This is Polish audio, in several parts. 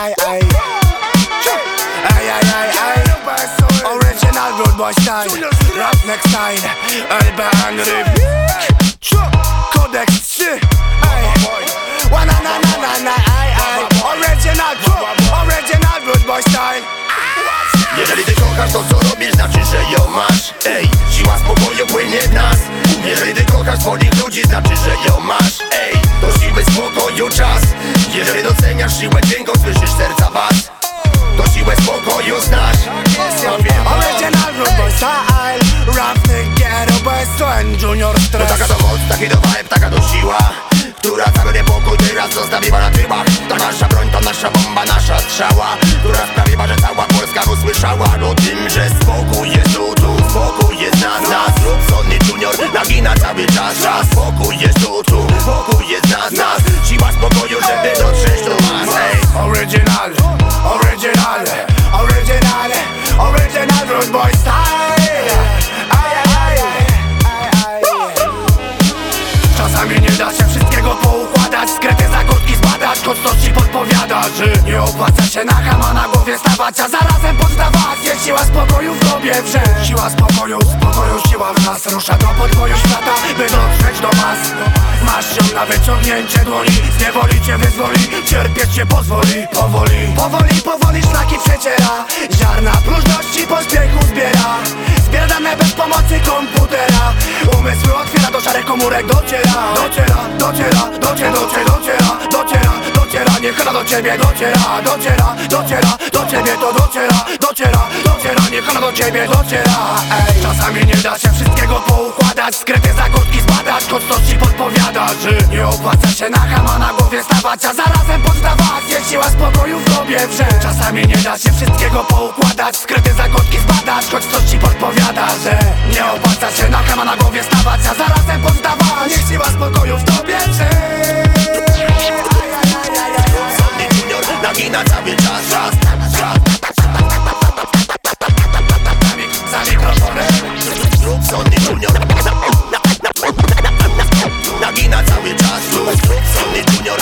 aj, aj Aj, aj, aj, aj Original Rude Boy style. Rap next time LB Angry Kodeks 3 Ej Wana na na na na aj, aj Original Original Rude Boy style. Jeżeli ty kochasz to co robisz, znaczy, że ją masz. Ej, siła spokoju płynie w nas. Jeżeli ty kochasz swoich ludzi, znaczy, że ją masz. Ej, to siły spokoju czas. Jeżeli doceniasz siłę dźwięku, and Junior To Stress taka to moc, taki to vibe, taka to siła Która cały niepokój teraz zostawiła na tyłach To nasza broń, to nasza bomba, nasza strzała Która sprawiła, że cała Polska usłyszała O tym, że spokój jest tu, tu Spokój jest nas, nas. Lub Sonny Junior nagina cały czas Czas, spokój jest tu, tu Spokój jest nas, nas. Siła spokoju, żeby dotrzeć do nas Ej, Original, original, original, original Rude Boy Nie da się wszystkiego poukładać. Skryte zagódki zbadać Choć to ci podpowiada, że nie opłaca się na hama na głowie stawać A zarazem poddawać. Jest siła spokoju w tobie wrzeć. Siła spokoju, spokoju, siła w nas Rusza do podboju świata, by dotrzeć do mas. Masz ją na wyciągnięcie dłoni Z niewoli cię wyzwoli, cierpieć się pozwoli Powoli, powoli, powoli szlaki przeciera Ziarna próżności pośpiechu zbiera Zbiera. Dane bez pomocy komputera Szarych komórek dociera Dociera, dociera, dociera, dociera, dociera, dociera, dociera Niech ona do ciebie dociera, dociera, dociera, do ciebie to dociera, dociera, dociera Niech ona do ciebie dociera. Ej, czasami nie da się wszystkiego poukładać Skryte zagódki zbadać, choć to podpowiada Że nie opłaca się na hama na głowie stawać A zarazem poddawać, jest siła spokoju w tobie wrzeć Czasami nie da się wszystkiego poukładać Skryte zagódki zbadać, choć Za mikrofonem Lub Sonny Junior na, na, na, na, na, Nagina cały czas Lub Sonny Junior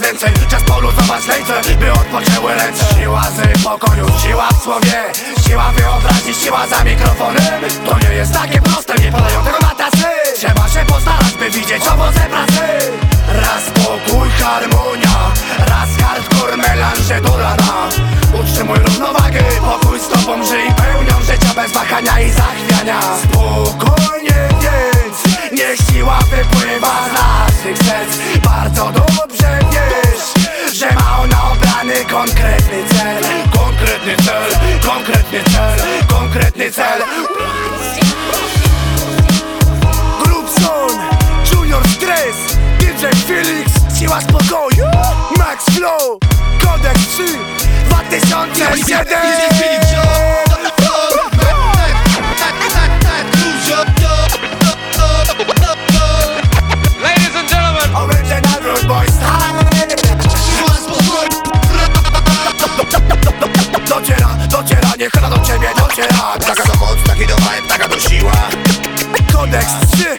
więcej Czas poluzować lejce, by odpoczęły ręce. Siła z pokoju, siła w słowie. Siła wyobraźni, siła za mikrofonem. To nie jest takie proste, nie podają tego na tasy bez wahania i zachwiania. Spokojnie więc, niech siła wypływa z naszych serc. Bardzo dobrze wiesz, że ma ona obrany konkretny cel. Konkretny cel, konkretny cel, konkretny cel. Grubson, Junior Stress, DJ Felix, Siła Spokoju, Max Flow, Kodeks 3, 2007 nie hala do ciebie dociera Taka to moc, taki to vibe, taka to siła. Kodeks 3